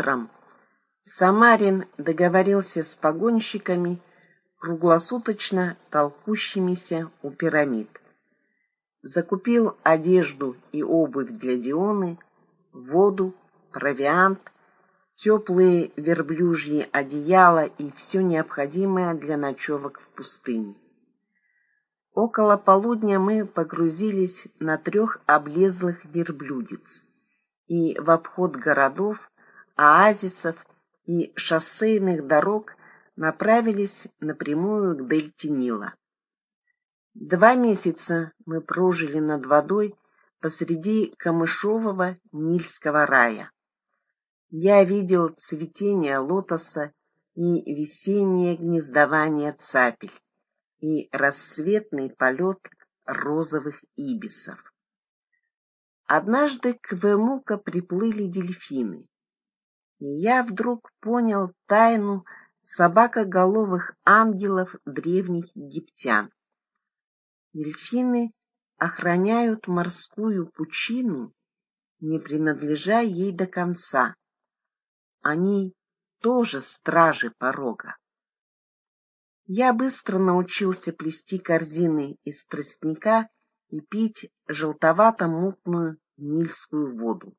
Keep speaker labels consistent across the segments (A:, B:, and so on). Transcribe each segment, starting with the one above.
A: Утром Самарин договорился с погонщиками, круглосуточно толкущимися у пирамид. Закупил одежду и обувь для Дионы, воду, провиант, теплые верблюжьи одеяла и все необходимое для ночевок в пустыне. Около полудня мы погрузились на трех облезлых верблюдец и в обход городов, оазисов и шоссейных дорог направились напрямую к дельте Нила. Два месяца мы прожили над водой посреди камышового нильского рая. Я видел цветение лотоса и весеннее гнездование цапель и рассветный полет розовых ибисов. Однажды к Вемука приплыли дельфины, я вдруг понял тайну собакоголовых ангелов древних египтян. Дельфины охраняют морскую пучину, не принадлежа ей до конца. Они тоже стражи порога. Я быстро научился плести корзины из тростника и пить желтовато-мутную нильскую воду.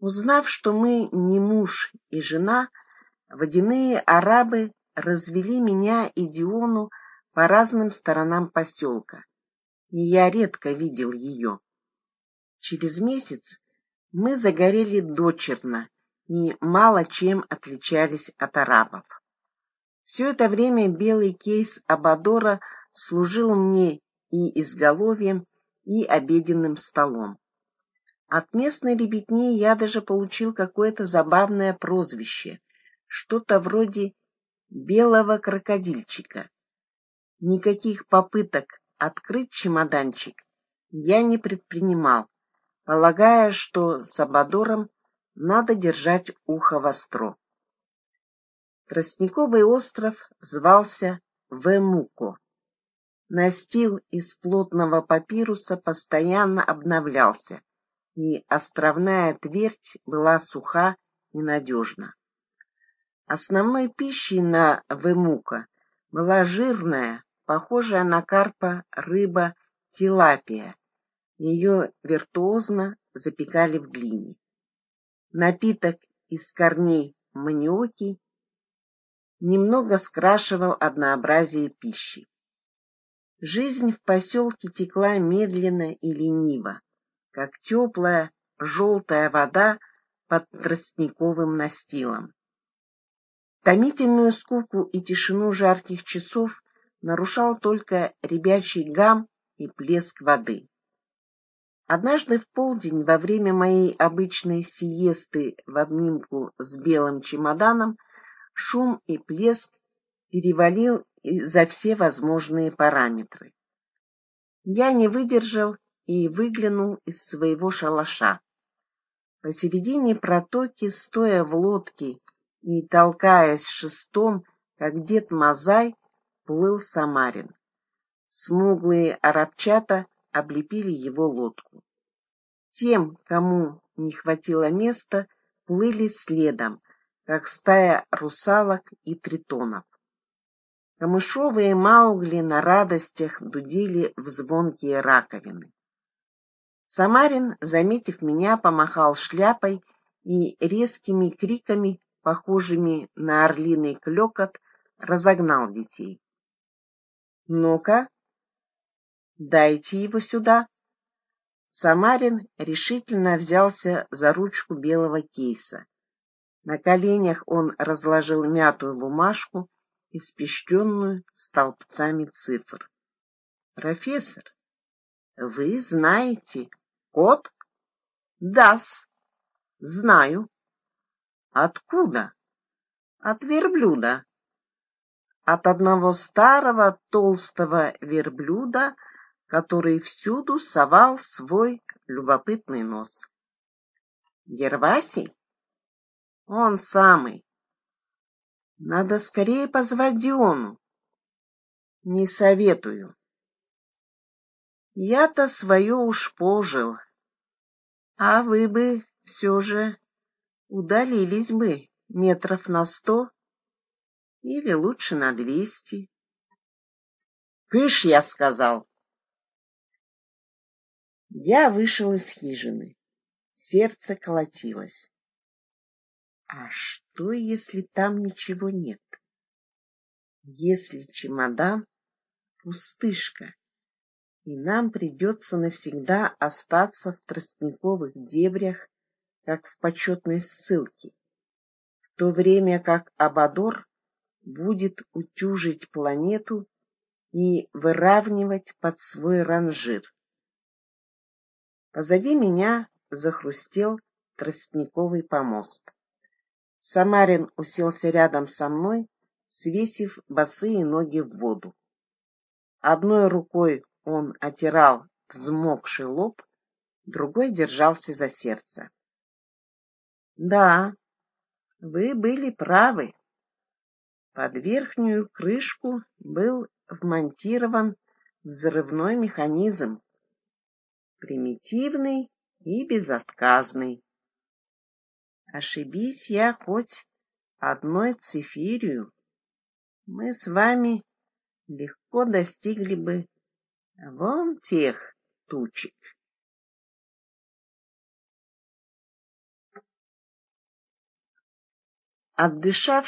A: Узнав, что мы не муж и жена, водяные арабы развели меня и Диону по разным сторонам поселка, и я редко видел ее. Через месяц мы загорели дочерно и мало чем отличались от арабов. Все это время белый кейс Абадора служил мне и изголовьем, и обеденным столом. От местной ребятни я даже получил какое-то забавное прозвище, что-то вроде белого крокодильчика. Никаких попыток открыть чемоданчик я не предпринимал, полагая, что с Абадором надо держать ухо востро. Тростниковый остров звался Вемуко. Настил из плотного папируса постоянно обновлялся, и островная твердь была суха и надежна. Основной пищей на Вемука была жирная, похожая на карпа рыба тилапия. Ее виртуозно запекали в глине. Напиток из корней маниоки немного скрашивал однообразие пищи. Жизнь в поселке текла медленно и лениво, как теплая желтая вода под тростниковым настилом. Томительную скуку и тишину жарких часов нарушал только ребячий гам и плеск воды. Однажды в полдень, во время моей обычной сиесты в обнимку с белым чемоданом, шум и плеск перевалил за все возможные параметры. Я не выдержал и выглянул из своего шалаша. Посередине протоки, стоя в лодке и толкаясь шестом, как дед Мазай, плыл Самарин. Смуглые арабчата облепили его лодку. Тем, кому не хватило места, плыли следом, как стая русалок и тритонов. Камышовые маугли на радостях дудили в звонкие раковины. Самарин, заметив меня, помахал шляпой и резкими криками, похожими на орлиный клёкот, разогнал детей. «Ну-ка, дайте его сюда!» Самарин решительно взялся за ручку белого кейса. На коленях он разложил мятую бумажку испещренную столбцами цифр. «Профессор, вы знаете код?» «Да-с, знаю». «Откуда?» «От верблюда». «От одного старого толстого верблюда, который всюду совал свой любопытный нос». «Гервасий?» «Он самый. Надо скорее позвать Диону. Не советую. Я-то свое уж пожил. А вы бы все же удалились бы метров на сто или лучше на двести. «Кыш!» — я сказал. Я вышел из хижины. Сердце колотилось. А что, если там ничего нет? Если чемодан — пустышка, и нам придется навсегда остаться в тростниковых дебрях, как в почетной ссылке, в то время как Абадор будет утюжить планету и выравнивать под свой ранжир. Позади меня захрустел тростниковый помост. Самарин уселся рядом со мной, свесив босые ноги в воду. Одной рукой он отирал взмокший лоб, другой держался за сердце. Да, вы были правы. Под верхнюю крышку был вмонтирован взрывной механизм, примитивный и безотказный. Ошибись я хоть одной цифирью, мы с вами легко достигли бы вон тех тучек. Отдышавшись,